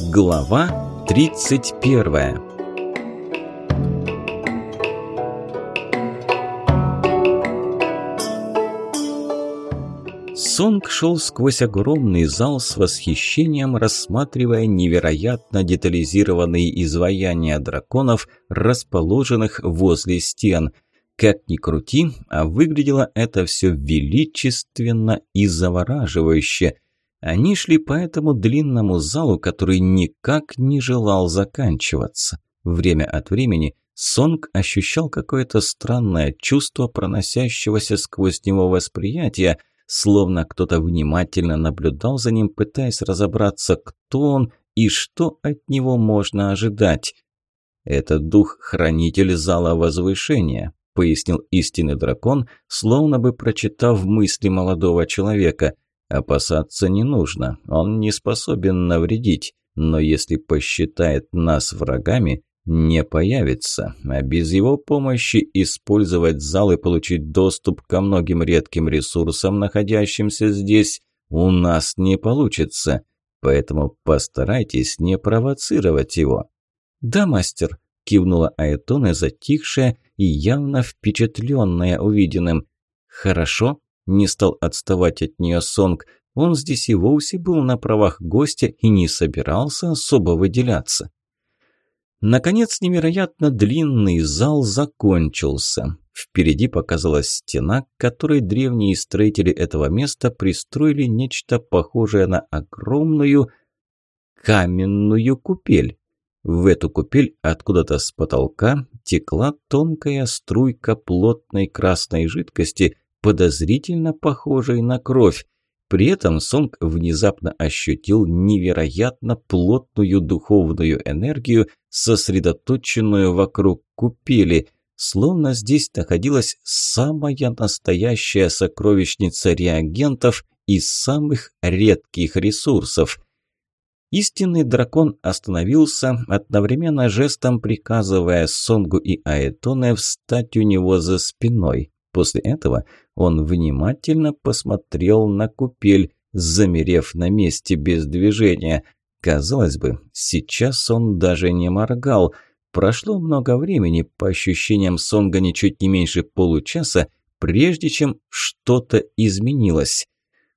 Глава 31 Сонг шел сквозь огромный зал с восхищением, рассматривая невероятно детализированные изваяния драконов, расположенных возле стен. Как ни крути, а выглядело это все величественно и завораживающе – они шли по этому длинному залу, который никак не желал заканчиваться. Время от времени Сонг ощущал какое-то странное чувство проносящегося сквозь него восприятия, словно кто-то внимательно наблюдал за ним, пытаясь разобраться, кто он и что от него можно ожидать. «Это дух-хранитель зала возвышения», — пояснил истинный дракон, словно бы прочитав мысли молодого человека — Опасаться не нужно, он не способен навредить, но если посчитает нас врагами, не появится, а без его помощи использовать зал и получить доступ ко многим редким ресурсам, находящимся здесь, у нас не получится, поэтому постарайтесь не провоцировать его». «Да, мастер», – кивнула Айтона, затихшая и явно впечатленная увиденным. «Хорошо», не стал отставать от нее Сонг. Он здесь и вовсе был на правах гостя и не собирался особо выделяться. Наконец, невероятно длинный зал закончился. Впереди показалась стена, к которой древние строители этого места пристроили нечто похожее на огромную каменную купель. В эту купель откуда-то с потолка текла тонкая струйка плотной красной жидкости – подозрительно похожей на кровь. При этом Сонг внезапно ощутил невероятно плотную духовную энергию, сосредоточенную вокруг купели, словно здесь находилась самая настоящая сокровищница реагентов из самых редких ресурсов. Истинный дракон остановился, одновременно жестом приказывая Сонгу и Аэтоне встать у него за спиной. После этого он внимательно посмотрел на купель, замерев на месте без движения. Казалось бы, сейчас он даже не моргал. Прошло много времени, по ощущениям Сонга ничуть не меньше получаса, прежде чем что-то изменилось.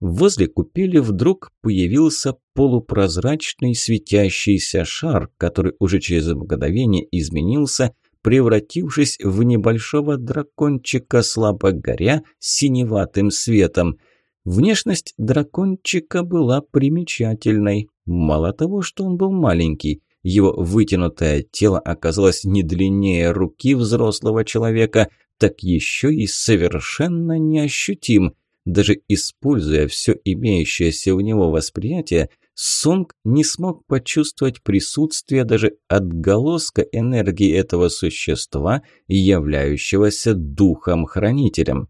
Возле купели вдруг появился полупрозрачный светящийся шар, который уже через мгновение изменился – превратившись в небольшого дракончика слабо горя синеватым светом. Внешность дракончика была примечательной. Мало того, что он был маленький, его вытянутое тело оказалось не длиннее руки взрослого человека, так еще и совершенно неощутим. Даже используя все имеющееся у него восприятие, Сонг не смог почувствовать присутствие даже отголоска энергии этого существа, являющегося духом-хранителем.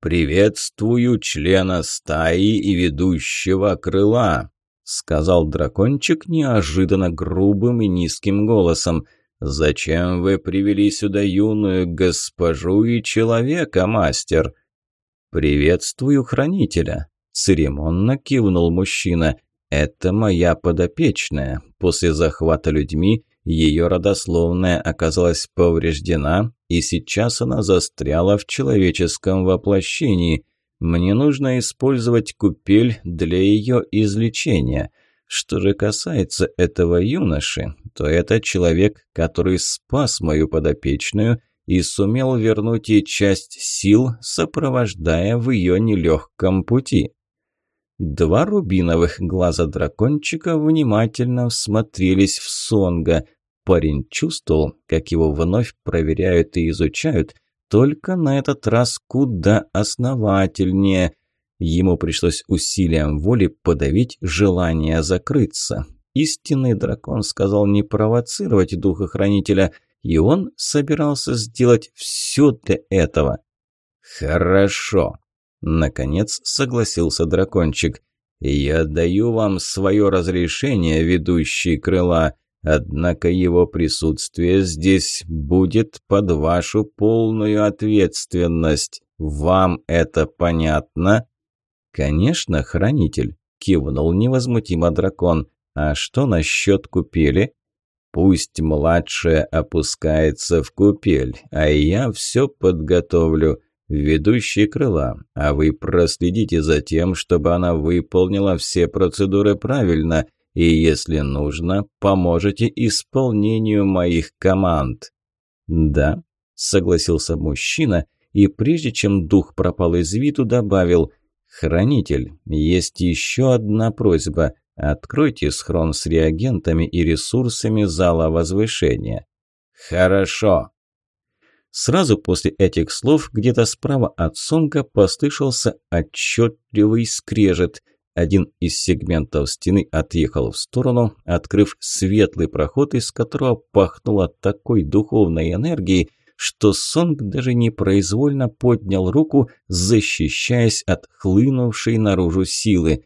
«Приветствую члена стаи и ведущего крыла», — сказал дракончик неожиданно грубым и низким голосом. «Зачем вы привели сюда юную госпожу и человека, мастер?» «Приветствую хранителя», — церемонно кивнул мужчина. Это моя подопечная. После захвата людьми ее родословная оказалась повреждена, и сейчас она застряла в человеческом воплощении. Мне нужно использовать купель для ее излечения. Что же касается этого юноши, то это человек, который спас мою подопечную и сумел вернуть ей часть сил, сопровождая в ее нелегком пути. Два рубиновых глаза дракончика внимательно всмотрелись в Сонга. Парень чувствовал, как его вновь проверяют и изучают, только на этот раз куда основательнее. Ему пришлось усилием воли подавить желание закрыться. Истинный дракон сказал не провоцировать духохранителя, и он собирался сделать все для этого. «Хорошо», Наконец согласился дракончик. «Я даю вам свое разрешение, ведущий крыла, однако его присутствие здесь будет под вашу полную ответственность. Вам это понятно?» «Конечно, хранитель», – кивнул невозмутимо дракон. «А что насчет купели?» «Пусть младшая опускается в купель, а я все подготовлю». Ведущий крыла, а вы проследите за тем, чтобы она выполнила все процедуры правильно, и, если нужно, поможете исполнению моих команд». «Да», – согласился мужчина, и прежде чем дух пропал из виду, добавил «Хранитель, есть еще одна просьба. Откройте схрон с реагентами и ресурсами зала возвышения». «Хорошо», Сразу после этих слов где-то справа от Сонга послышался отчетливый скрежет. Один из сегментов стены отъехал в сторону, открыв светлый проход, из которого пахнуло такой духовной энергией, что Сонг даже непроизвольно поднял руку, защищаясь от хлынувшей наружу силы.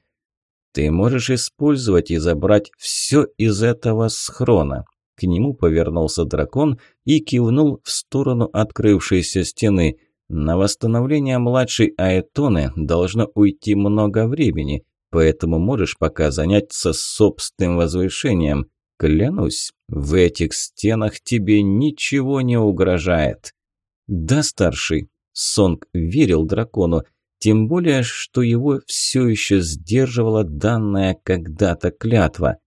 «Ты можешь использовать и забрать все из этого схрона», к нему повернулся дракон и кивнул в сторону открывшейся стены. На восстановление младшей Аэтоны должно уйти много времени, поэтому можешь пока заняться собственным возвышением. Клянусь, в этих стенах тебе ничего не угрожает. Да, старший, Сонг верил дракону, тем более, что его все еще сдерживала данная когда-то клятва.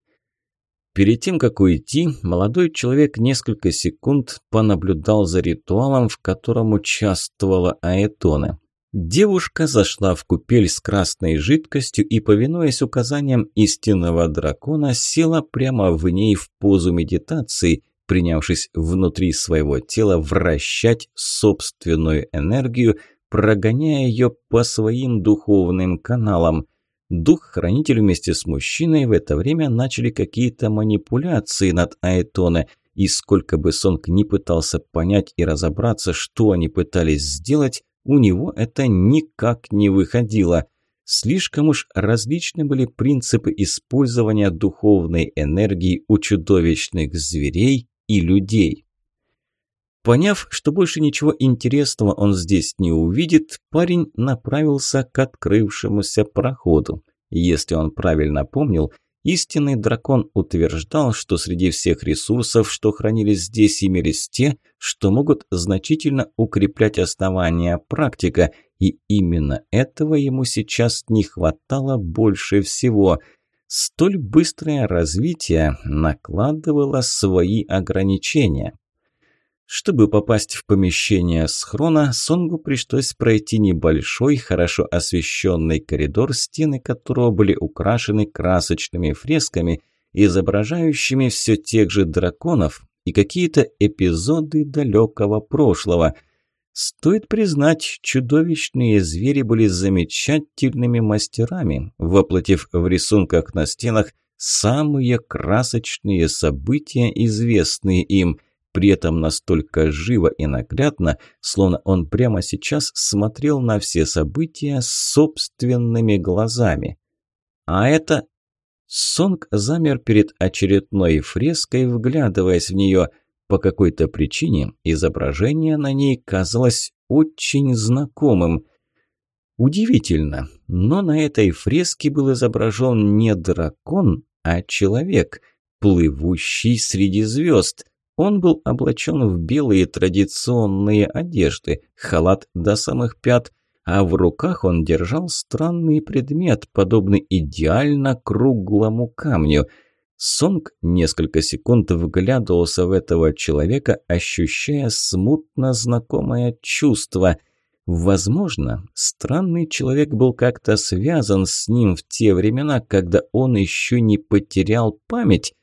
Перед тем, как уйти, молодой человек несколько секунд понаблюдал за ритуалом, в котором участвовала Аэтона. Девушка зашла в купель с красной жидкостью и, повинуясь указаниям истинного дракона, села прямо в ней в позу медитации, принявшись внутри своего тела вращать собственную энергию, прогоняя ее по своим духовным каналам – Дух-хранитель вместе с мужчиной в это время начали какие-то манипуляции над Аэтоне, и сколько бы Сонг ни пытался понять и разобраться, что они пытались сделать, у него это никак не выходило. Слишком уж различны были принципы использования духовной энергии у чудовищных зверей и людей. Поняв, что больше ничего интересного он здесь не увидит, парень направился к открывшемуся проходу. Если он правильно помнил, истинный дракон утверждал, что среди всех ресурсов, что хранились здесь, имелись те, что могут значительно укреплять основания практика, и именно этого ему сейчас не хватало больше всего – столь быстрое развитие накладывало свои ограничения. Чтобы попасть в помещение схрона, Сонгу пришлось пройти небольшой, хорошо освещенный коридор, стены которого были украшены красочными фресками, изображающими все тех же драконов и какие-то эпизоды далекого прошлого. Стоит признать, чудовищные звери были замечательными мастерами, воплотив в рисунках на стенах самые красочные события, известные им – при этом настолько живо и наглядно, словно он прямо сейчас смотрел на все события собственными глазами. А это... Сонг замер перед очередной фреской, вглядываясь в нее. По какой-то причине изображение на ней казалось очень знакомым. Удивительно, но на этой фреске был изображен не дракон, а человек, плывущий среди звезд – он был облачен в белые традиционные одежды, халат до самых пят, а в руках он держал странный предмет, подобный идеально круглому камню. Сонг несколько секунд вглядывался в этого человека, ощущая смутно знакомое чувство. Возможно, странный человек был как-то связан с ним в те времена, когда он еще не потерял память,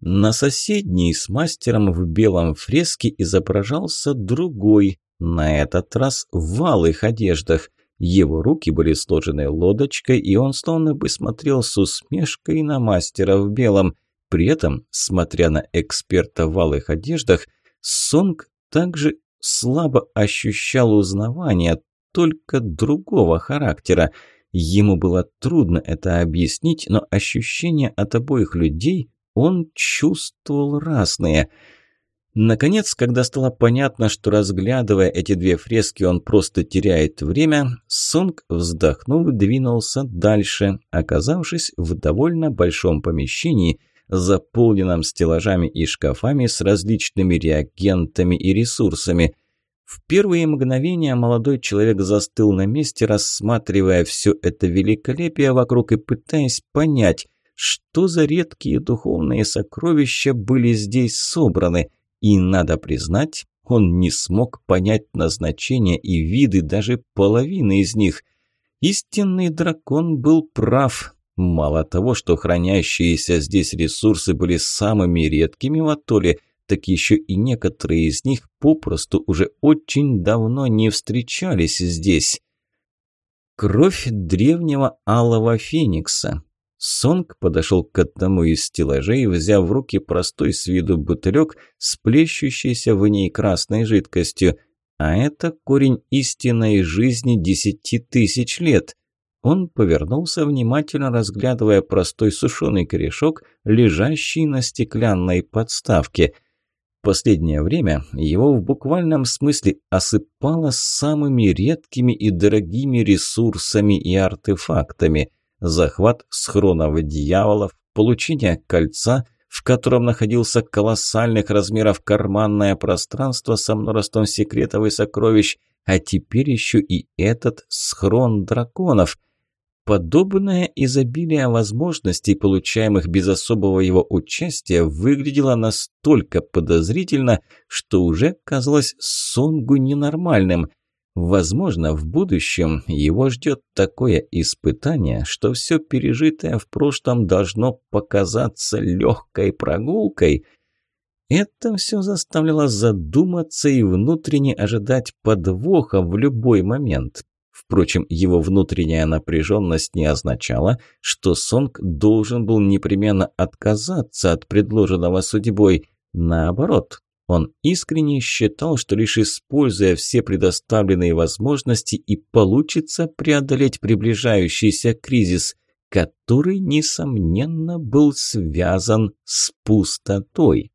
на соседней с мастером в белом фреске изображался другой, на этот раз в алых одеждах. Его руки были сложены лодочкой, и он словно бы смотрел с усмешкой на мастера в белом. При этом, смотря на эксперта в алых одеждах, Сонг также слабо ощущал узнавание, только другого характера. Ему было трудно это объяснить, но ощущения от обоих людей он чувствовал разные. Наконец, когда стало понятно, что разглядывая эти две фрески, он просто теряет время, Сунг, вздохнув, двинулся дальше, оказавшись в довольно большом помещении, заполненном стеллажами и шкафами с различными реагентами и ресурсами – в первые мгновения молодой человек застыл на месте, рассматривая все это великолепие вокруг и пытаясь понять, что за редкие духовные сокровища были здесь собраны, и, надо признать, он не смог понять назначения и виды даже половины из них. Истинный дракон был прав. Мало того, что хранящиеся здесь ресурсы были самыми редкими в Атоле, так еще и некоторые из них попросту уже очень давно не встречались здесь. Кровь древнего алого феникса. Сонг подошел к одному из стеллажей, взяв в руки простой с виду бутылек с плещущейся в ней красной жидкостью. А это корень истинной жизни десяти тысяч лет. Он повернулся, внимательно разглядывая простой сушеный корешок, лежащий на стеклянной подставке. Последнее время его в буквальном смысле осыпало самыми редкими и дорогими ресурсами и артефактами – захват с дьяволов, получение кольца, в котором находился колоссальных размеров карманное пространство со множеством секретов и сокровищ, а теперь еще и этот схрон драконов. Подобное изобилие возможностей, получаемых без особого его участия, выглядело настолько подозрительно, что уже казалось Сонгу ненормальным – Возможно, в будущем его ждет такое испытание, что все пережитое в прошлом должно показаться легкой прогулкой. Это все заставляло задуматься и внутренне ожидать подвоха в любой момент. Впрочем, его внутренняя напряженность не означала, что Сонг должен был непременно отказаться от предложенного судьбой. Наоборот, он искренне считал, что лишь используя все предоставленные возможности и получится преодолеть приближающийся кризис, который, несомненно, был связан с пустотой.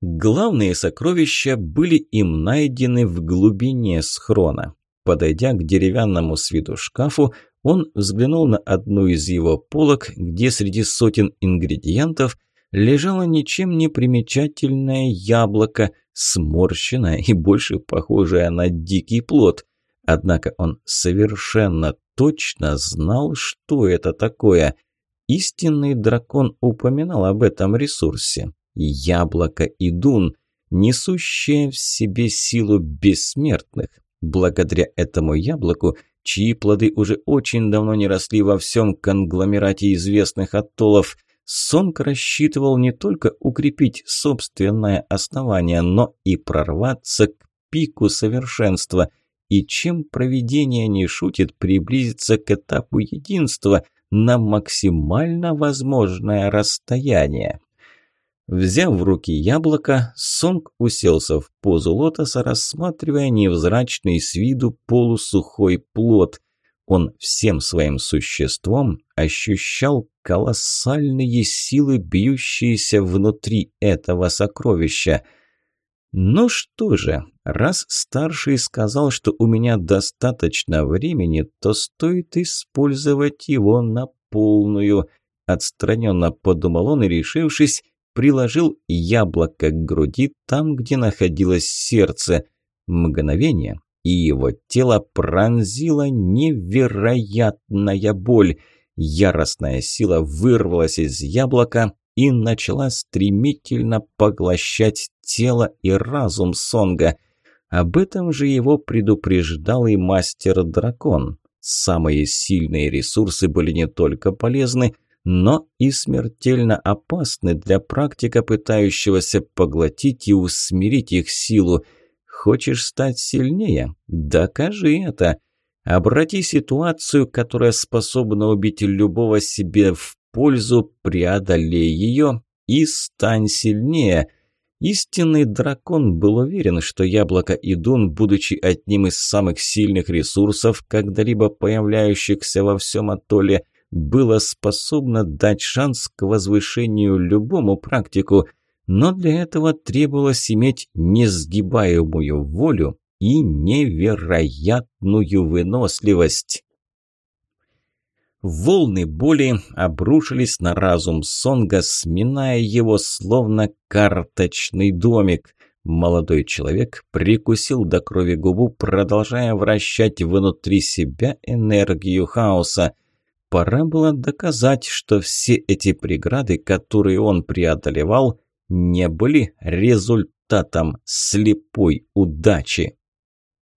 Главные сокровища были им найдены в глубине схрона. Подойдя к деревянному с виду шкафу, он взглянул на одну из его полок, где среди сотен ингредиентов – лежало ничем не примечательное яблоко, сморщенное и больше похожее на дикий плод. Однако он совершенно точно знал, что это такое. Истинный дракон упоминал об этом ресурсе. Яблоко и дун, несущее в себе силу бессмертных. Благодаря этому яблоку чьи плоды уже очень давно не росли во всем конгломерате известных оттолов. Сонг рассчитывал не только укрепить собственное основание, но и прорваться к пику совершенства. И чем проведение не шутит, приблизиться к этапу единства на максимально возможное расстояние. Взяв в руки яблоко, Сонг уселся в позу лотоса, рассматривая невзрачный с виду полусухой плод – он всем своим существом ощущал колоссальные силы, бьющиеся внутри этого сокровища. «Ну что же, раз старший сказал, что у меня достаточно времени, то стоит использовать его на полную», – отстраненно подумал он и, решившись, приложил яблоко к груди там, где находилось сердце. Мгновение, и его тело пронзила невероятная боль. Яростная сила вырвалась из яблока и начала стремительно поглощать тело и разум Сонга. Об этом же его предупреждал и мастер-дракон. Самые сильные ресурсы были не только полезны, но и смертельно опасны для практика, пытающегося поглотить и усмирить их силу – Хочешь стать сильнее? Докажи это. Обрати ситуацию, которая способна убить любого себе в пользу, преодолей ее и стань сильнее. Истинный дракон был уверен, что яблоко Идун, будучи одним из самых сильных ресурсов, когда-либо появляющихся во всем атолле, было способно дать шанс к возвышению любому практику, но для этого требовалось иметь несгибаемую волю и невероятную выносливость. Волны боли обрушились на разум Сонга, сминая его словно карточный домик. Молодой человек прикусил до крови губу, продолжая вращать внутри себя энергию хаоса. Пора было доказать, что все эти преграды, которые он преодолевал, не были результатом слепой удачи.